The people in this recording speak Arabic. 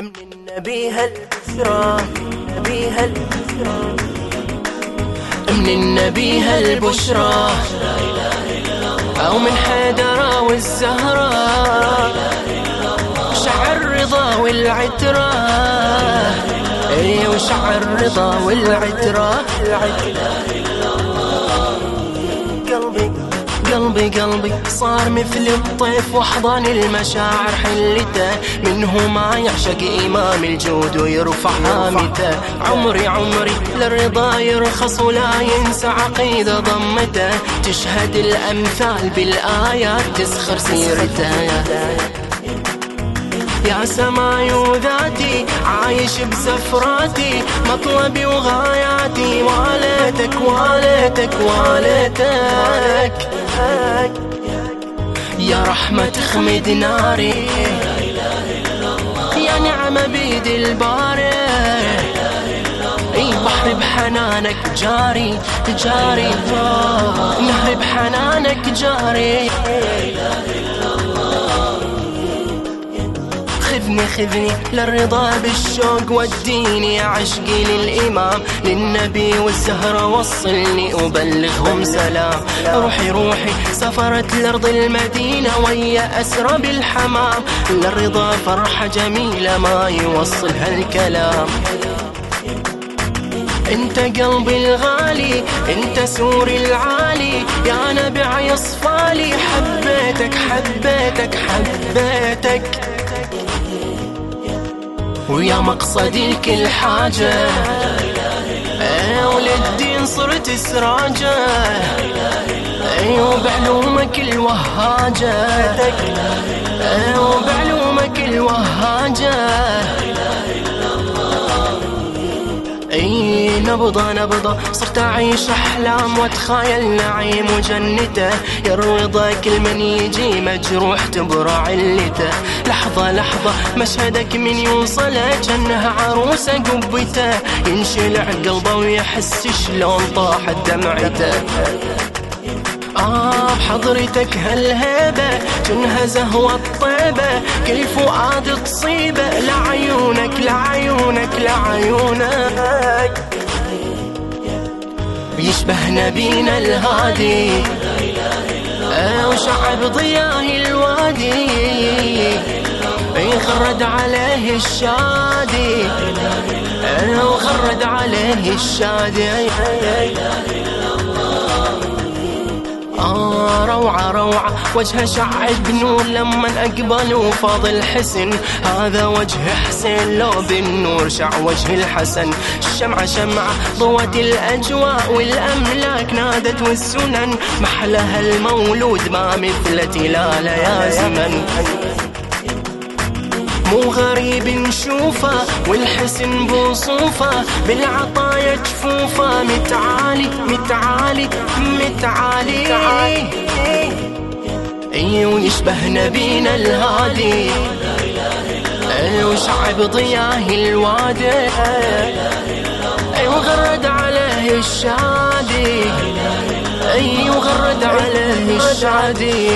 من النبي هالبشرى النبي هالبشرى من النبي هالبشرى أو من حيدرة والزهرة. شعر الرضا والعترة. اي وشعر الرضا والعترة. قلبي قلبي قلبي صار مثل الطيف واحضان المشاعر حلتة. منه ما يعشق إمام الجود ويرفع هامته. عمري عمري للرضا يرخص ولا ينسى عقيدة ضمته. تشهد الأمثال بالآيات تسخر سيرته. يا سماي وذاتي عايش بسفراتي مطلبي وغاياتي. واليتك واليتك واليتك يا رحمة تخمد ناري. يا نعمة بيد الباري. بحر بحنانك جاري جاري. نهر بحنانك جاري. خذني خذني للرضا بالشوق وديني. عشقي للإمام للنبي والزهرة وصلني. أبلغهم سلام روحي روحي سافرت لأرض المدينة ويا أسرى بالحمام. للرضا فرحة جميلة ما يوصلها الكلام. أنت قلبي الغالي أنت سوري العالي. يا نبع يصفالي حبيتك حبيتك حبيتك. ويا مقصدي كل حاجة. وللدين صرت سراجة. وبعلومك الوهاجة. وبعلومك الوهاجة. أي نبضة نبضة. صرت أعيش أحلام وأتخيل نعيم وجنته يروض كل من يجي مجروح تبرع علته لحظة لحظة مشهدك من يوصله جنها عروسة قبته. ينشلع قلبه ويحس شلون طاحت دمعته. آه بحضرتك هالهيبة جنها زهوة الطيبة. كل فؤاد تصيبة. لعيونك لعيونك لعيونك. يشبه نبينا الهادي. وشعب ضياه الوادي. يخرد عليه الشادي. وخرد عليه الشادي. روعة روعة. وجهه شعب بنور لما أقبل وفاض الحسن هذا وجه حسين لو بالنور شع وجه الحسن. الشمعة شمعة ضوت الأجواء والأملاك نادت والسنن. محلها المولود ما مثل تلال يا زمن. مو غريب نشوفه والحسن بوصوفه بالعطايا جفوفه. متعالي متعالي متعالي. أي ويشبه نبينا الهادي. أي وشعب ضياه الوادي. أي وغرد عليه الشادي. أي وغرد عليه الشادي.